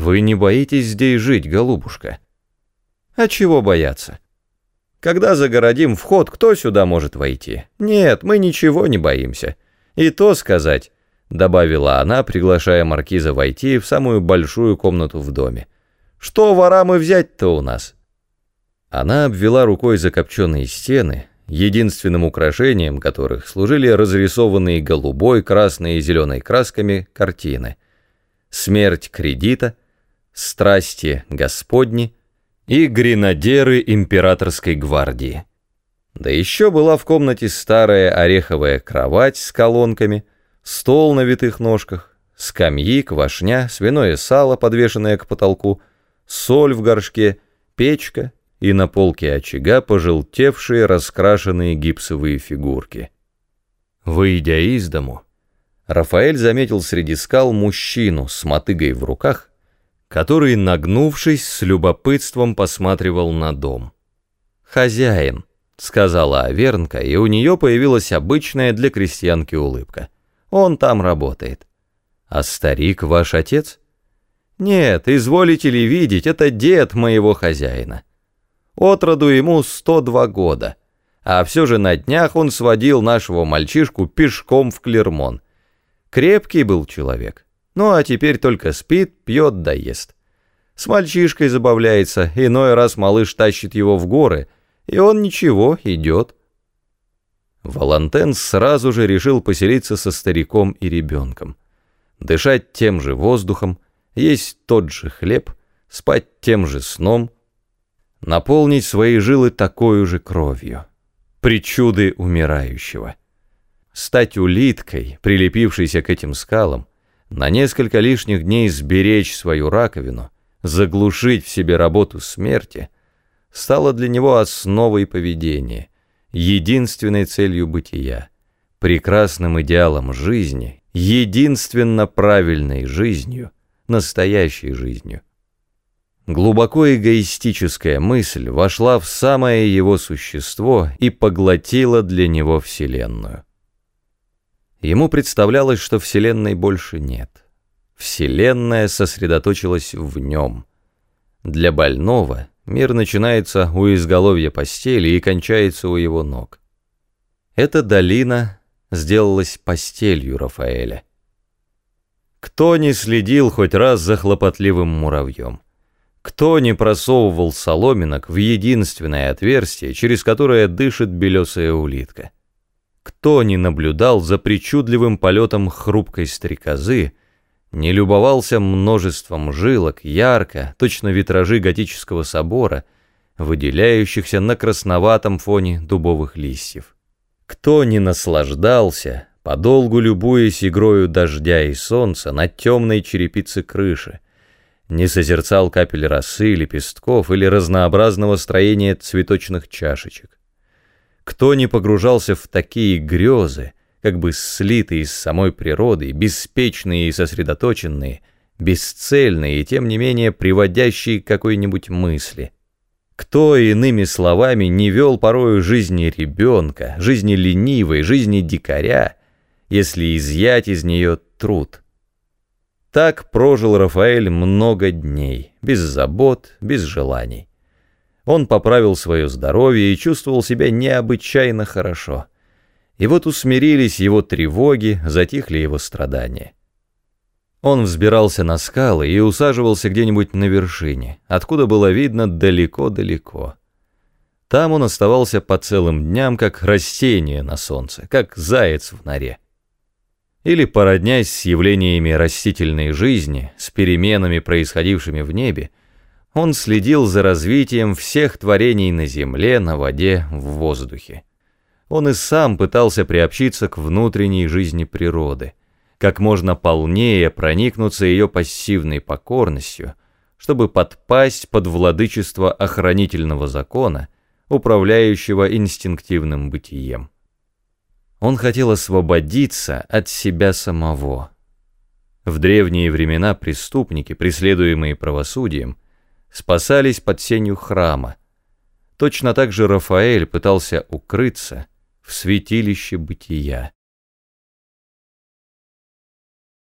Вы не боитесь здесь жить, голубушка? А чего бояться? Когда загородим вход, кто сюда может войти? Нет, мы ничего не боимся. И то сказать, добавила она, приглашая маркиза войти в самую большую комнату в доме. Что ворам и взять-то у нас? Она обвела рукой закопченные стены, единственным украшением которых служили разрисованные голубой, красной и зеленой красками картины. Смерть кредита, страсти Господни и гренадеры императорской гвардии. Да еще была в комнате старая ореховая кровать с колонками, стол на витых ножках, скамьи, квашня, свиное сало, подвешенное к потолку, соль в горшке, печка и на полке очага пожелтевшие раскрашенные гипсовые фигурки. Выйдя из дому, Рафаэль заметил среди скал мужчину с мотыгой в руках, который, нагнувшись, с любопытством посматривал на дом. «Хозяин», — сказала Авернка, и у нее появилась обычная для крестьянки улыбка. «Он там работает». «А старик ваш отец?» «Нет, изволите ли видеть, это дед моего хозяина». Отроду ему 102 года. А все же на днях он сводил нашего мальчишку пешком в Клермон. Крепкий был человек. Ну а теперь только спит, пьет да ест. С мальчишкой забавляется, иной раз малыш тащит его в горы, и он ничего, идет. Валантен сразу же решил поселиться со стариком и ребенком. Дышать тем же воздухом, есть тот же хлеб, спать тем же сном — наполнить свои жилы такой же кровью. Причуды умирающего. Стать улиткой, прилепившейся к этим скалам, на несколько лишних дней сберечь свою раковину, заглушить в себе работу смерти, стало для него основой поведения, единственной целью бытия, прекрасным идеалом жизни, единственно правильной жизнью, настоящей жизнью. Глубоко эгоистическая мысль вошла в самое его существо и поглотила для него Вселенную. Ему представлялось, что Вселенной больше нет. Вселенная сосредоточилась в нем. Для больного мир начинается у изголовья постели и кончается у его ног. Эта долина сделалась постелью Рафаэля. Кто не следил хоть раз за хлопотливым муравьем? Кто не просовывал соломинок в единственное отверстие, через которое дышит белесая улитка? Кто не наблюдал за причудливым полетом хрупкой стрекозы, не любовался множеством жилок, ярко, точно витражи готического собора, выделяющихся на красноватом фоне дубовых листьев? Кто не наслаждался, подолгу любуясь игрою дождя и солнца на темной черепице крыши, не созерцал капель росы, лепестков или разнообразного строения цветочных чашечек. Кто не погружался в такие грезы, как бы слитые из самой природы, беспечные и сосредоточенные, бесцельные и тем не менее приводящие к какой-нибудь мысли. Кто, иными словами, не вел порою жизни ребенка, жизни ленивой, жизни дикаря, если изъять из нее труд — так прожил Рафаэль много дней, без забот, без желаний. Он поправил свое здоровье и чувствовал себя необычайно хорошо. И вот усмирились его тревоги, затихли его страдания. Он взбирался на скалы и усаживался где-нибудь на вершине, откуда было видно далеко-далеко. Там он оставался по целым дням, как растение на солнце, как заяц в норе или породнясь с явлениями растительной жизни, с переменами, происходившими в небе, он следил за развитием всех творений на земле, на воде, в воздухе. Он и сам пытался приобщиться к внутренней жизни природы, как можно полнее проникнуться ее пассивной покорностью, чтобы подпасть под владычество охранительного закона, управляющего инстинктивным бытием. Он хотел освободиться от себя самого. В древние времена преступники, преследуемые правосудием, спасались под сенью храма. Точно так же Рафаэль пытался укрыться в святилище бытия.